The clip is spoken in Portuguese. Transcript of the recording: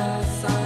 dançar.